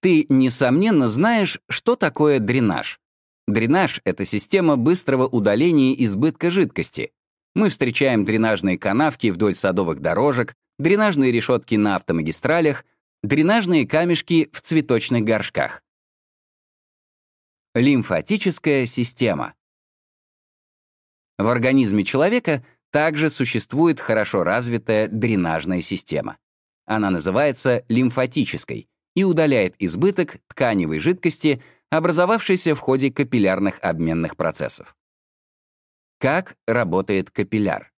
Ты, несомненно, знаешь, что такое дренаж. Дренаж — это система быстрого удаления избытка жидкости. Мы встречаем дренажные канавки вдоль садовых дорожек, дренажные решетки на автомагистралях, дренажные камешки в цветочных горшках. Лимфатическая система. В организме человека также существует хорошо развитая дренажная система. Она называется лимфатической и удаляет избыток тканевой жидкости, образовавшейся в ходе капиллярных обменных процессов. Как работает капилляр?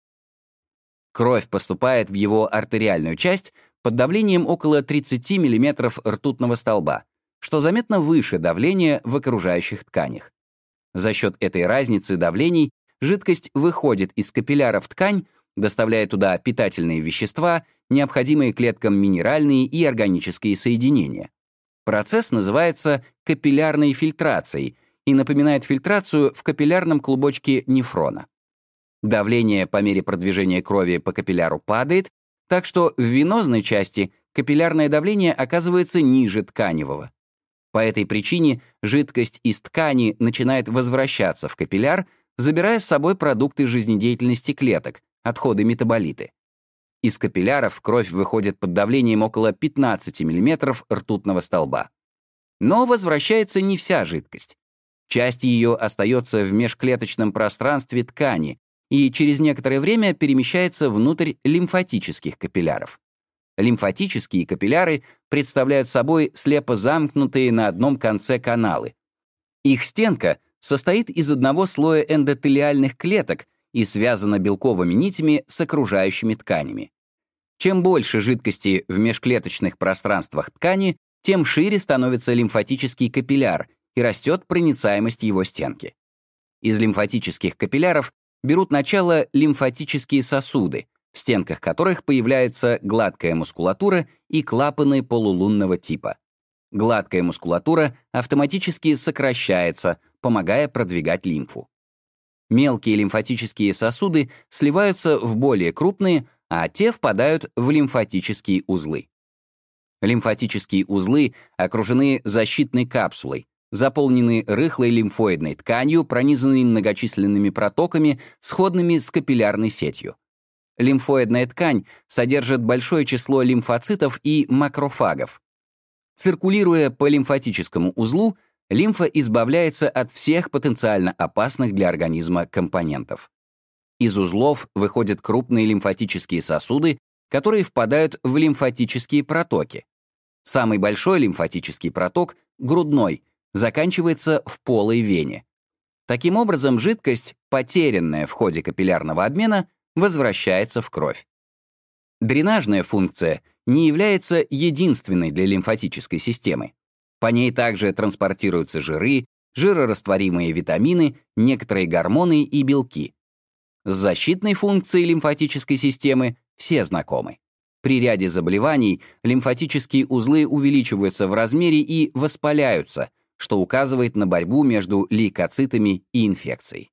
Кровь поступает в его артериальную часть под давлением около 30 мм ртутного столба, что заметно выше давления в окружающих тканях. За счет этой разницы давлений жидкость выходит из капилляра в ткань, доставляя туда питательные вещества, необходимые клеткам минеральные и органические соединения. Процесс называется капиллярной фильтрацией и напоминает фильтрацию в капиллярном клубочке нефрона. Давление по мере продвижения крови по капилляру падает, так что в венозной части капиллярное давление оказывается ниже тканевого. По этой причине жидкость из ткани начинает возвращаться в капилляр, забирая с собой продукты жизнедеятельности клеток, отходы метаболиты. Из капилляров кровь выходит под давлением около 15 мм ртутного столба. Но возвращается не вся жидкость. Часть ее остается в межклеточном пространстве ткани и через некоторое время перемещается внутрь лимфатических капилляров. Лимфатические капилляры представляют собой слепо замкнутые на одном конце каналы. Их стенка состоит из одного слоя эндотелиальных клеток и связана белковыми нитями с окружающими тканями. Чем больше жидкости в межклеточных пространствах ткани, тем шире становится лимфатический капилляр и растет проницаемость его стенки. Из лимфатических капилляров берут начало лимфатические сосуды, в стенках которых появляется гладкая мускулатура и клапаны полулунного типа. Гладкая мускулатура автоматически сокращается, помогая продвигать лимфу. Мелкие лимфатические сосуды сливаются в более крупные, а те впадают в лимфатические узлы. Лимфатические узлы окружены защитной капсулой, заполнены рыхлой лимфоидной тканью, пронизанной многочисленными протоками, сходными с капиллярной сетью. Лимфоидная ткань содержит большое число лимфоцитов и макрофагов. Циркулируя по лимфатическому узлу, лимфа избавляется от всех потенциально опасных для организма компонентов. Из узлов выходят крупные лимфатические сосуды, которые впадают в лимфатические протоки. Самый большой лимфатический проток, грудной, заканчивается в полой вене. Таким образом, жидкость, потерянная в ходе капиллярного обмена, возвращается в кровь. Дренажная функция не является единственной для лимфатической системы. По ней также транспортируются жиры, жирорастворимые витамины, некоторые гормоны и белки. С защитной функцией лимфатической системы все знакомы. При ряде заболеваний лимфатические узлы увеличиваются в размере и воспаляются, что указывает на борьбу между лейкоцитами и инфекцией.